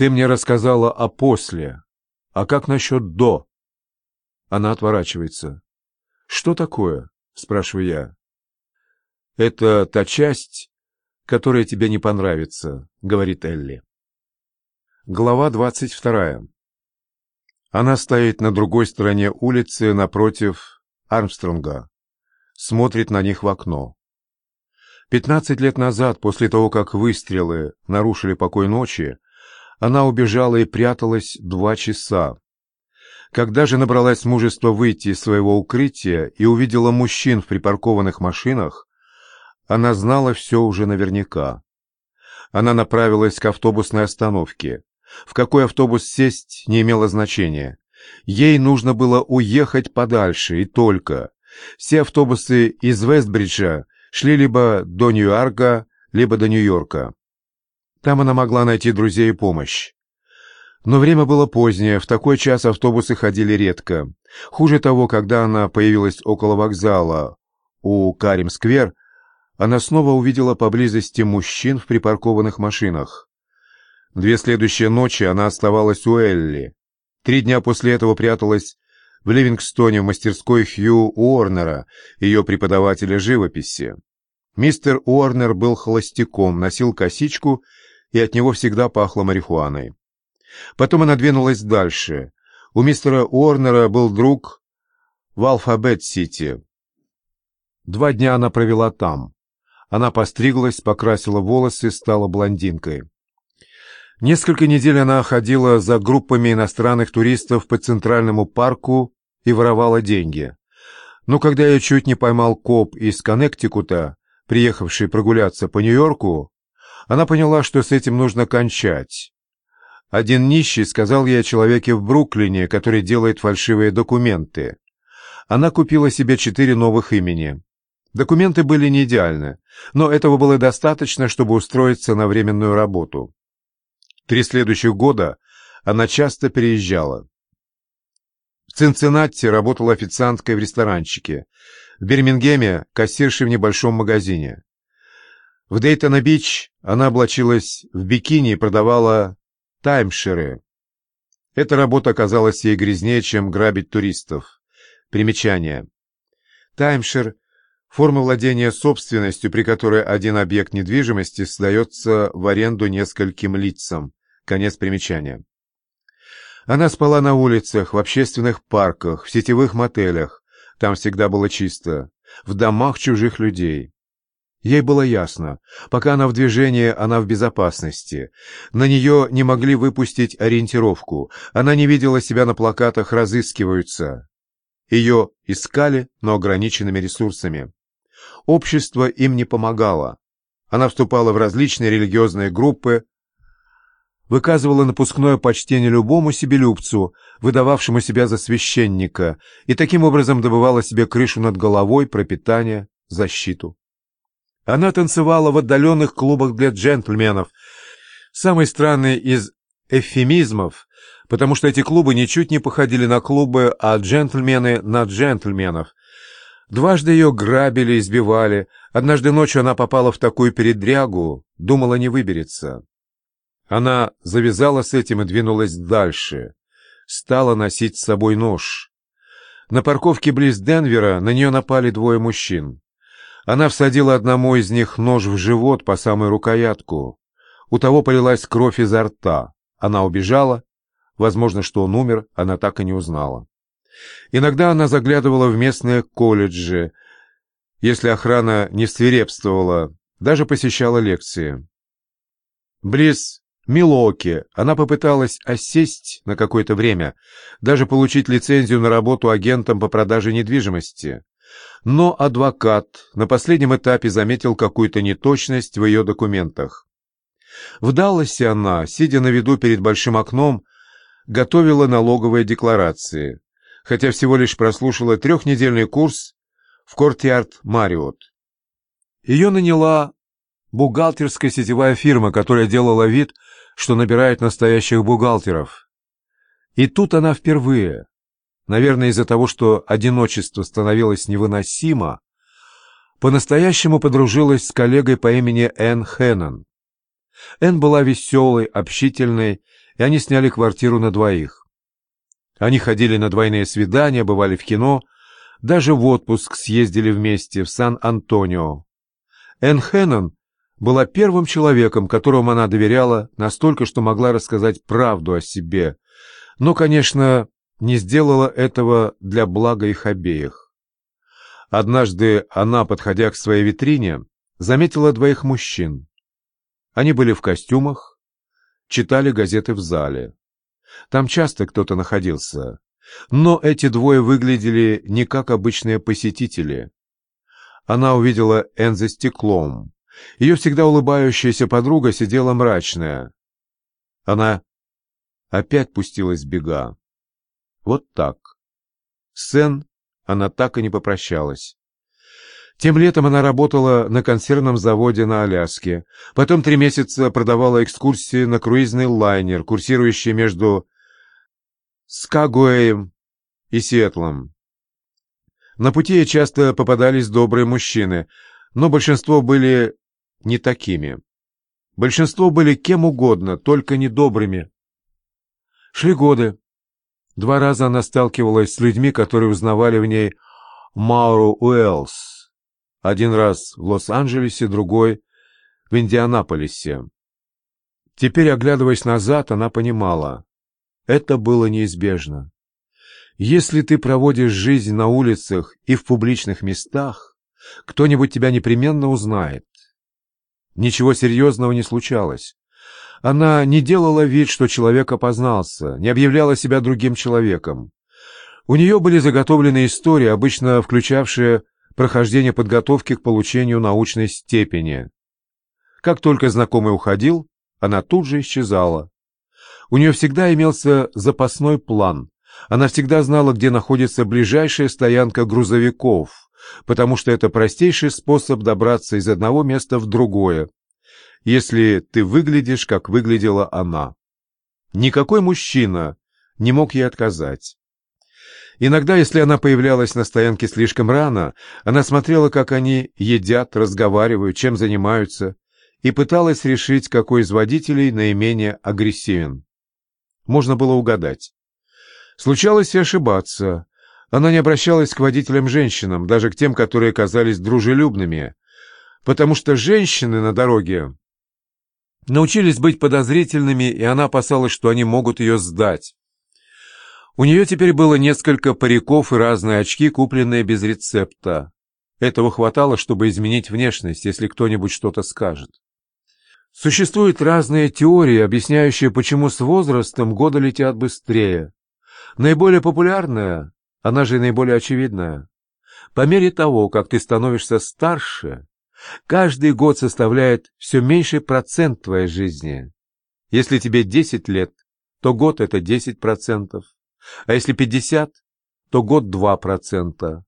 Ты мне рассказала о после. А как насчет до? Она отворачивается. Что такое? Спрашиваю я. Это та часть, которая тебе не понравится, говорит Элли. Глава двадцать вторая. Она стоит на другой стороне улицы напротив Армстронга. Смотрит на них в окно. Пятнадцать лет назад, после того, как выстрелы нарушили покой ночи, она убежала и пряталась два часа. Когда же набралась мужества выйти из своего укрытия и увидела мужчин в припаркованных машинах, она знала все уже наверняка. Она направилась к автобусной остановке. В какой автобус сесть не имело значения. Ей нужно было уехать подальше, и только. Все автобусы из Вестбриджа шли либо до Нью-Йорка, либо до Нью-Йорка. Там она могла найти друзей и помощь. Но время было позднее, в такой час автобусы ходили редко. Хуже того, когда она появилась около вокзала у Карим-сквер, она снова увидела поблизости мужчин в припаркованных машинах. Две следующие ночи она оставалась у Элли. Три дня после этого пряталась в Ливингстоне в мастерской Хью Уорнера, ее преподавателя живописи. Мистер Уорнер был холостяком, носил косичку, и от него всегда пахло марихуаной. Потом она двинулась дальше. У мистера Уорнера был друг в Алфабет-Сити. Два дня она провела там. Она постриглась, покрасила волосы, стала блондинкой. Несколько недель она ходила за группами иностранных туристов по Центральному парку и воровала деньги. Но когда я чуть не поймал коп из Коннектикута, приехавший прогуляться по Нью-Йорку, она поняла, что с этим нужно кончать. Один нищий сказал ей о человеке в Бруклине, который делает фальшивые документы. Она купила себе четыре новых имени. Документы были не идеальны, но этого было достаточно, чтобы устроиться на временную работу. Три следующих года она часто переезжала. В Цинциннати работала официанткой в ресторанчике, в Бирмингеме – кассиршей в небольшом магазине. В Дейтона-Бич она облачилась в бикини и продавала Таймшеры. Эта работа оказалась ей грязнее, чем грабить туристов. Примечание. Таймшер – форма владения собственностью, при которой один объект недвижимости сдается в аренду нескольким лицам. Конец примечания. Она спала на улицах, в общественных парках, в сетевых мотелях. Там всегда было чисто. В домах чужих людей. Ей было ясно, пока она в движении, она в безопасности. На нее не могли выпустить ориентировку. Она не видела себя на плакатах «Разыскиваются». Ее искали, но ограниченными ресурсами. Общество им не помогало. Она вступала в различные религиозные группы, выказывала напускное почтение любому себелюбцу, выдававшему себя за священника, и таким образом добывала себе крышу над головой, пропитание, защиту. Она танцевала в отдаленных клубах для джентльменов. Самый странный из эвфемизмов, потому что эти клубы ничуть не походили на клубы, а джентльмены на джентльменов. Дважды ее грабили, избивали. Однажды ночью она попала в такую передрягу, думала не выберется. Она завязала с этим и двинулась дальше. Стала носить с собой нож. На парковке близ Денвера на нее напали двое мужчин. Она всадила одному из них нож в живот по самую рукоятку. У того полилась кровь изо рта. Она убежала. Возможно, что он умер, она так и не узнала. Иногда она заглядывала в местные колледжи, если охрана не свирепствовала, даже посещала лекции. Близ Милоки она попыталась осесть на какое-то время, даже получить лицензию на работу агентом по продаже недвижимости. Но адвокат на последнем этапе заметил какую-то неточность в ее документах. В Далласе она, сидя на виду перед большим окном, готовила налоговые декларации, хотя всего лишь прослушала трехнедельный курс в Кортиард Мариот. Ее наняла бухгалтерская сетевая фирма, которая делала вид, что набирает настоящих бухгалтеров. И тут она впервые, наверное, из-за того, что одиночество становилось невыносимо, по-настоящему подружилась с коллегой по имени Энн Хеннон. Энн была веселой, общительной, и они сняли квартиру на двоих. Они ходили на двойные свидания, бывали в кино, даже в отпуск съездили вместе в Сан-Антонио. Энн Хеннон была первым человеком, которому она доверяла настолько, что могла рассказать правду о себе, но, конечно, не сделала этого для блага их обеих. Однажды она, подходя к своей витрине, заметила двоих мужчин. Они были в костюмах, читали газеты в зале. Там часто кто-то находился, но эти двое выглядели не как обычные посетители. Она увидела Энн за стеклом. Ее всегда улыбающаяся подруга сидела мрачная. Она опять пустилась бега. Вот так. С Энн она так и не попрощалась. Тем летом она работала на консервном заводе на Аляске. Потом три месяца продавала экскурсии на круизный лайнер, курсирующий между Скагуэем и Сиэтлом. На пути ей часто попадались добрые мужчины, но большинство были не такими. Большинство были кем угодно, только не добрыми. Шли годы. Два раза она сталкивалась с людьми, которые узнавали в ней Мауру Уэллс. Один раз в Лос-Анджелесе, другой в Индианаполисе. Теперь, оглядываясь назад, она понимала, это было неизбежно. Если ты проводишь жизнь на улицах и в публичных местах, кто-нибудь тебя непременно узнает. Ничего серьезного не случалось. Она не делала вид, что человек опознался, не объявляла себя другим человеком. У нее были заготовлены истории, обычно включавшие прохождение подготовки к получению научной степени. Как только знакомый уходил, она тут же исчезала. У нее всегда имелся запасной план. Она всегда знала, где находится ближайшая стоянка грузовиков, потому что это простейший способ добраться из одного места в другое, если ты выглядишь, как выглядела она. Никакой мужчина не мог ей отказать. Иногда, если она появлялась на стоянке слишком рано, она смотрела, как они едят, разговаривают, чем занимаются, и пыталась решить, какой из водителей наименее агрессивен. Можно было угадать. Случалось и ошибаться. Она не обращалась к водителям-женщинам, даже к тем, которые казались дружелюбными, потому что женщины на дороге научились быть подозрительными, и она опасалась, что они могут ее сдать. У нее теперь было несколько париков и разные очки, купленные без рецепта. Этого хватало, чтобы изменить внешность, если кто-нибудь что-то скажет. Существуют разные теории, объясняющие, почему с возрастом годы летят быстрее. Наиболее популярная, она же и наиболее очевидная. По мере того, как ты становишься старше, Каждый год составляет все меньший процент твоей жизни. Если тебе 10 лет, то год это 10%, а если 50, то год 2%.